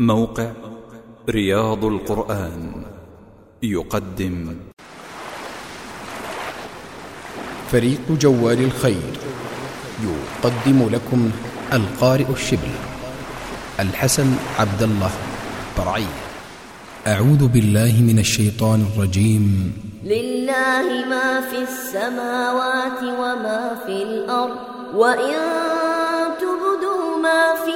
موقع رياض القرآن يقدم. فريق جوال الخير يقدم لكم القارئ الشبل الحسن عبد الله برعي. أعوذ بالله من الشيطان الرجيم. لله ما في السماوات وما في الأرض وإن تبدوا ما في